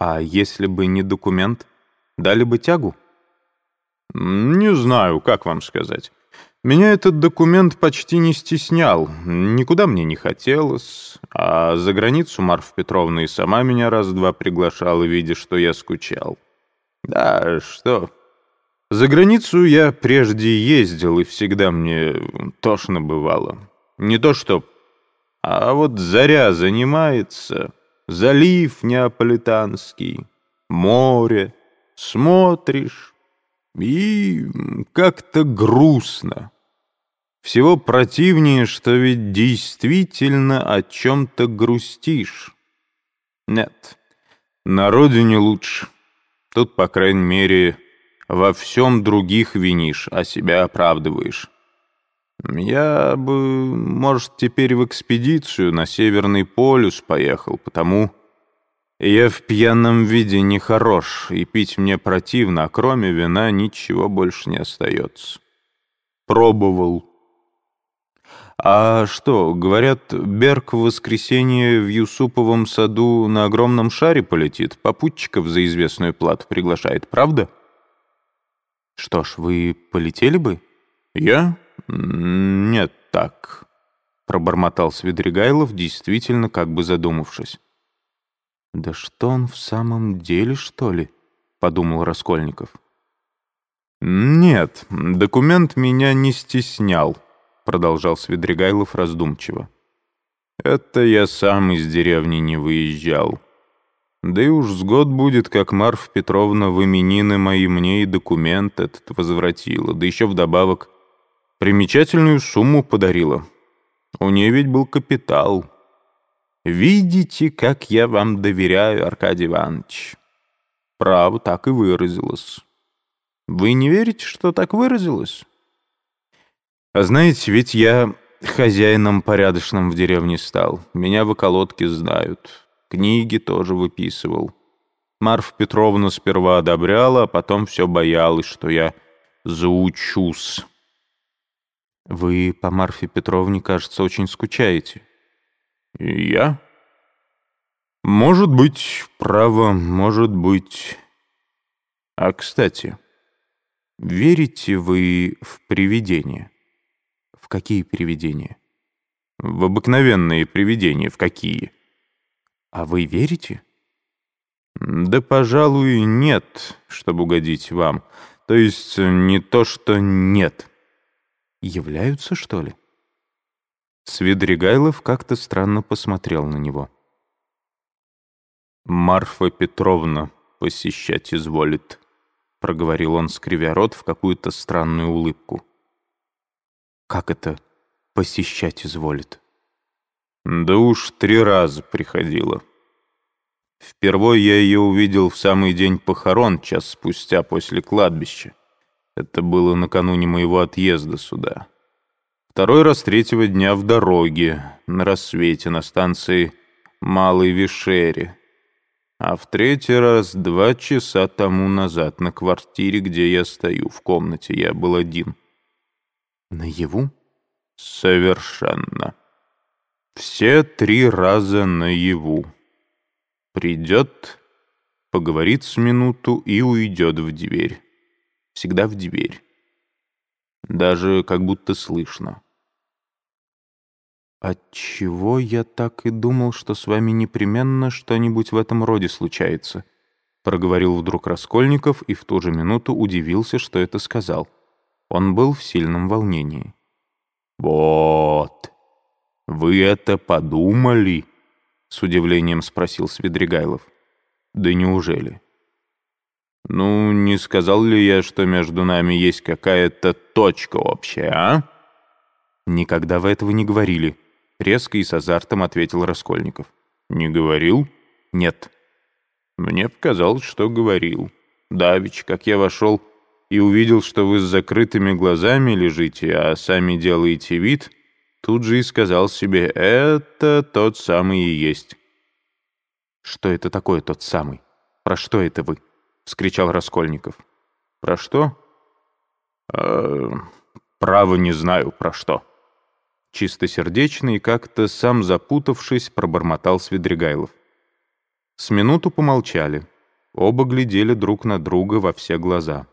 А если бы не документ, дали бы тягу? Не знаю, как вам сказать. Меня этот документ почти не стеснял, никуда мне не хотелось, а за границу Марфа Петровна и сама меня раз-два приглашала, видя, что я скучал. Да, что... За границу я прежде ездил, и всегда мне тошно бывало. Не то что... А вот заря занимается, залив неаполитанский, море, смотришь, и как-то грустно. Всего противнее, что ведь действительно о чем-то грустишь. Нет, на родине лучше. Тут, по крайней мере, во всем других винишь, а себя оправдываешь. Я бы, может, теперь в экспедицию на Северный полюс поехал, потому я в пьяном виде нехорош, и пить мне противно, а кроме вина ничего больше не остается. Пробовал. А что, говорят, Берг в воскресенье в Юсуповом саду на огромном шаре полетит, попутчиков за известную плату приглашает, правда? Что ж, вы полетели бы? Я? Нет, так. Пробормотал Свидригайлов, действительно как бы задумавшись. «Да что он в самом деле, что ли?» — подумал Раскольников. «Нет, документ меня не стеснял», — продолжал Свидригайлов раздумчиво. «Это я сам из деревни не выезжал. Да и уж с год будет, как Марфа Петровна в именины мои мне и документ этот возвратила, да еще вдобавок примечательную сумму подарила. У нее ведь был капитал». «Видите, как я вам доверяю, Аркадий Иванович?» «Право, так и выразилось». «Вы не верите, что так выразилось?» «А знаете, ведь я хозяином порядочным в деревне стал. Меня в околотке знают. Книги тоже выписывал. Марфа Петровна сперва одобряла, а потом все боялась, что я заучусь». «Вы по Марфе Петровне, кажется, очень скучаете». «Я?» «Может быть, право, может быть...» «А, кстати, верите вы в привидения?» «В какие привидения?» «В обыкновенные привидения, в какие?» «А вы верите?» «Да, пожалуй, нет, чтобы угодить вам. То есть не то, что нет». «Являются, что ли?» Свидригайлов как-то странно посмотрел на него. «Марфа Петровна посещать изволит», — проговорил он, скривя рот в какую-то странную улыбку. «Как это посещать изволит?» «Да уж три раза приходила. Впервые я ее увидел в самый день похорон, час спустя после кладбища. Это было накануне моего отъезда сюда. Второй раз третьего дня в дороге, на рассвете, на станции Малой Вишере. А в третий раз два часа тому назад на квартире, где я стою, в комнате. Я был один. Наяву? Совершенно. Все три раза наяву. Придет, поговорит с минуту и уйдет в дверь. Всегда в дверь. Даже как будто слышно. «Отчего я так и думал, что с вами непременно что-нибудь в этом роде случается?» Проговорил вдруг Раскольников и в ту же минуту удивился, что это сказал. Он был в сильном волнении. «Вот, вы это подумали?» С удивлением спросил Свидригайлов. «Да неужели?» «Ну, не сказал ли я, что между нами есть какая-то точка общая, а?» «Никогда вы этого не говорили», — резко и с азартом ответил Раскольников. «Не говорил?» «Нет». «Мне показалось, что говорил. Давич, как я вошел и увидел, что вы с закрытыми глазами лежите, а сами делаете вид, тут же и сказал себе, это тот самый и есть». «Что это такое тот самый? Про что это вы?» — вскричал Раскольников. «Про что?» э, «Право не знаю, про что». Чистосердечный как-то сам запутавшись, пробормотал Свидригайлов. С минуту помолчали. Оба глядели друг на друга во все глаза.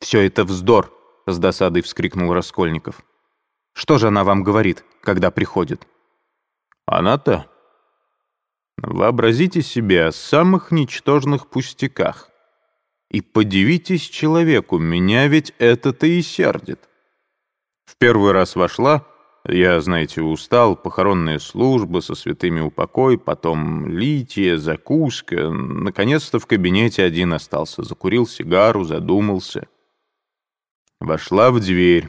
«Все это вздор!» — с досадой вскрикнул Раскольников. «Что же она вам говорит, когда приходит?» «Она-то? Вообразите себе о самых ничтожных пустяках. И подивитесь человеку, меня ведь это-то и сердит. В первый раз вошла, я, знаете, устал, похоронная служба со святыми упокой, потом литие, закуска. Наконец-то в кабинете один остался, закурил сигару, задумался. Вошла в дверь.